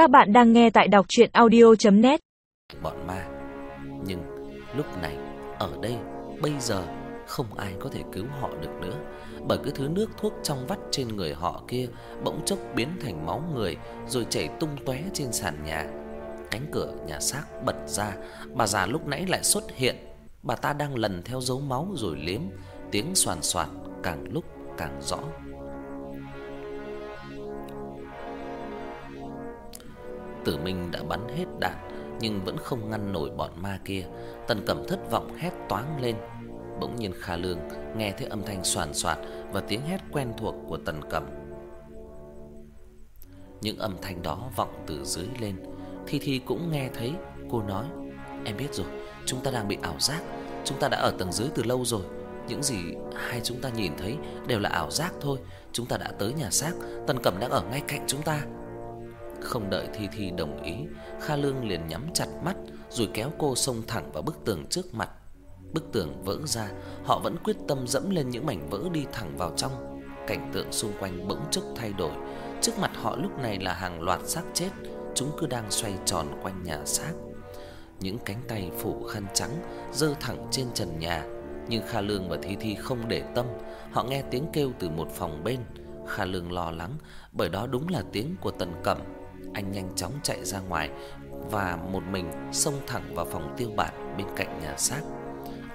Các bạn đang nghe tại đọc chuyện audio.net bọn ma. Nhưng lúc này, ở đây, bây giờ không ai có thể cứu họ được nữa, bởi cái thứ nước thuốc trong vắt trên người họ kia bỗng chốc biến thành máu người rồi chảy tung tóe trên sàn nhà. Cánh cửa nhà xác bật ra, bà già lúc nãy lại xuất hiện. Bà ta đang lần theo dấu máu rồi liếm, tiếng soàn soạt càng lúc càng rõ. Tử Minh đã bắn hết đạn nhưng vẫn không ngăn nổi bọn ma kia. Tần Cẩm thất vọng hét toáng lên. Bỗng nhiên Kha Lương nghe thấy âm thanh xoàn xoạt và tiếng hét quen thuộc của Tần Cẩm. Những âm thanh đó vọng từ dưới lên. Thi Thi cũng nghe thấy, cô nói: "Em biết rồi, chúng ta đang bị ảo giác, chúng ta đã ở tầng dưới từ lâu rồi." Những gì hai chúng ta nhìn thấy đều là ảo giác thôi. Chúng ta đã tới nhà xác, Tần Cẩm đang ở ngay cạnh chúng ta. Không đợi Thi Thi đồng ý, Kha Lương liền nhắm chặt mắt rồi kéo cô xông thẳng vào bức tường trước mặt. Bức tường vỡ ra, họ vẫn quyết tâm dẫm lên những mảnh vỡ đi thẳng vào trong. Cảnh tượng xung quanh bỗng chốc thay đổi, trước mặt họ lúc này là hàng loạt xác chết, chúng cứ đang xoay tròn quanh nhà xác. Những cánh tay phủ khăn trắng giơ thẳng trên trần nhà, nhưng Kha Lương và Thi Thi không để tâm, họ nghe tiếng kêu từ một phòng bên. Kha Lương lo lắng, bởi đó đúng là tiếng của Tần Cẩm anh nhanh chóng chạy ra ngoài và một mình xông thẳng vào phòng tiêu bản bên cạnh nhà xác.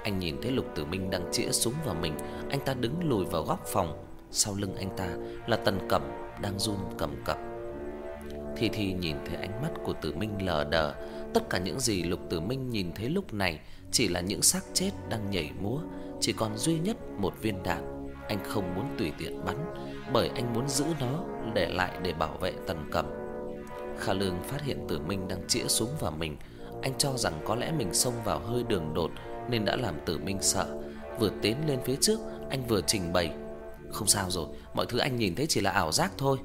Anh nhìn thấy Lục Tử Minh đang chĩa súng vào mình, anh ta đứng lùi vào góc phòng, sau lưng anh ta là Tần Cẩm đang run cầm cập. Thi Thi nhìn thấy ánh mắt của Tử Minh lờ đờ, tất cả những gì Lục Tử Minh nhìn thấy lúc này chỉ là những xác chết đang nhảy múa, chỉ còn duy nhất một viên đạn. Anh không muốn tùy tiện bắn, bởi anh muốn giữ nó để lại để bảo vệ Tần Cẩm. Kha Lương phát hiện Tử Minh đang chĩa súng vào mình, anh cho rằng có lẽ mình xông vào hơi đường đột nên đã làm Tử Minh sợ. Vừa tiến lên phía trước, anh vừa trình bày, "Không sao rồi, mọi thứ anh nhìn thấy chỉ là ảo giác thôi."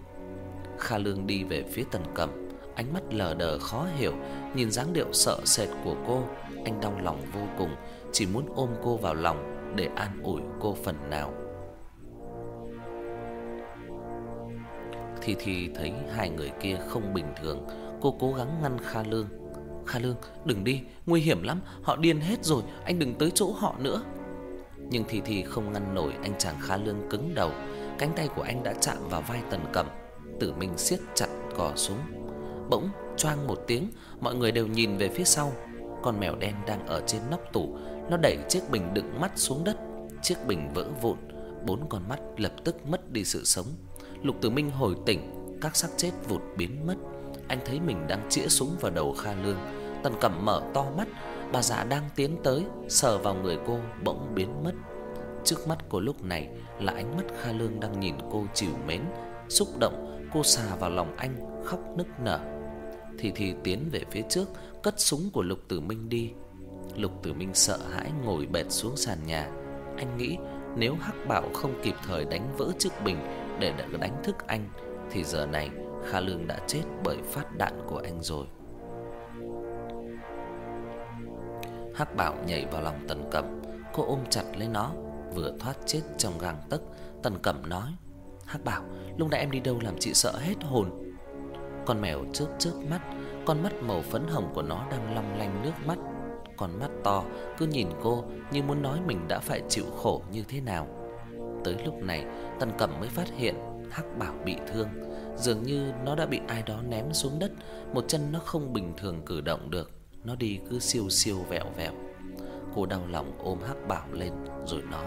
Kha Lương đi về phía Tần Cẩm, ánh mắt lờ đờ khó hiểu, nhìn dáng điệu sợ sệt của cô, anh đau lòng vô cùng, chỉ muốn ôm cô vào lòng để an ủi cô phần nào. Thi Thi thấy hai người kia không bình thường, cô cố gắng ngăn Kha Lương. "Kha Lương, đừng đi, nguy hiểm lắm, họ điên hết rồi, anh đừng tới chỗ họ nữa." Nhưng Thi Thi không ngăn nổi anh chàng Kha Lương cứng đầu, cánh tay của anh đã chạm vào vai Tần Cẩm, Tử Minh siết chặt cò súng. Bỗng choang một tiếng, mọi người đều nhìn về phía sau. Con mèo đen đang ở trên nóc tủ, nó đẩy chiếc bình đựng mắt xuống đất. Chiếc bình vỡ vụn, bốn con mắt lập tức mất đi sự sống. Lục Tử Minh hồi tỉnh, các xác chết vụt biến mất. Anh thấy mình đang chĩa súng vào đầu Kha Lương. Tần Cẩm mở to mắt, bà già đang tiến tới, sờ vào người cô bỗng biến mất. Trước mắt cô lúc này là ánh mắt Kha Lương đang nhìn cô trìu mến, xúc động, cô xà vào lòng anh khóc nức nở. Thì thì tiến về phía trước, cất súng của Lục Tử Minh đi. Lục Tử Minh sợ hãi ngồi bệt xuống sàn nhà. Anh nghĩ nếu Hắc Bảo không kịp thời đánh vỡ chiếc bình để đánh thức anh thì giờ này Kha Lương đã chết bởi phát đạn của anh rồi. Hắc Bảo nhảy vào lòng Tần Cẩm, cô ôm chặt lấy nó, vừa thoát chết trong gang tấc, Tần Cẩm nói: "Hắc Bảo, lúc nãy em đi đâu làm chị sợ hết hồn?" Con mèo chớp chớp mắt, con mắt màu phấn hồng của nó đang long lanh nước mắt. Con mắt to cứ nhìn cô như muốn nói mình đã phải chịu khổ như thế nào. Tới lúc này, Tần Cẩm mới phát hiện Hắc Bảo bị thương, dường như nó đã bị ai đó ném xuống đất, một chân nó không bình thường cử động được, nó đi cứ siêu siêu vẹo vẹo. Cô đau lòng ôm Hắc Bảo lên rồi nói: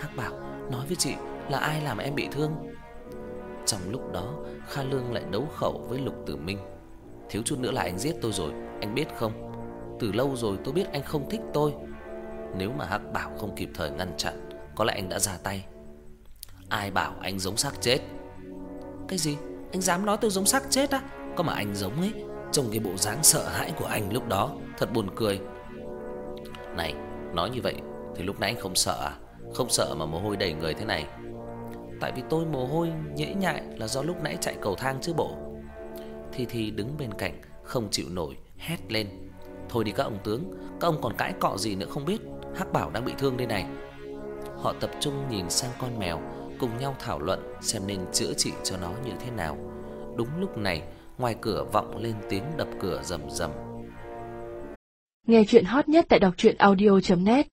"Hắc Bảo, nói với chị là ai làm em bị thương?" Trong lúc đó, Kha Lương lại đấu khẩu với Lục Tử Minh. "Thiếu chút nữa là anh giết tôi rồi, anh biết không? Từ lâu rồi tôi biết anh không thích tôi. Nếu mà Hắc Bảo không kịp thời ngăn chặn, có lẽ anh đã ra tay." Ai bảo anh giống xác chết? Cái gì? Anh dám nói tôi giống xác chết á? Có mà anh giống ấy. Trông cái bộ dáng sợ hãi của anh lúc đó, Thật buồn cười. Này, nói như vậy Thì lúc nãy anh không sợ à? Không sợ mà mồ hôi đầy người thế này. Tại vì tôi mồ hôi nhễ nhại Là do lúc nãy chạy cầu thang chứ bộ. Thi Thi đứng bên cạnh, Không chịu nổi, hét lên. Thôi đi các ông tướng, Các ông còn cãi cọ gì nữa không biết? Hắc Bảo đang bị thương đây này. Họ tập trung nhìn sang con mèo cùng nhau thảo luận xem nên chữa trị cho nó như thế nào. Đúng lúc này, ngoài cửa vọng lên tiếng đập cửa rầm rầm. Nghe chuyện hot nhất tại đọc truyện audio net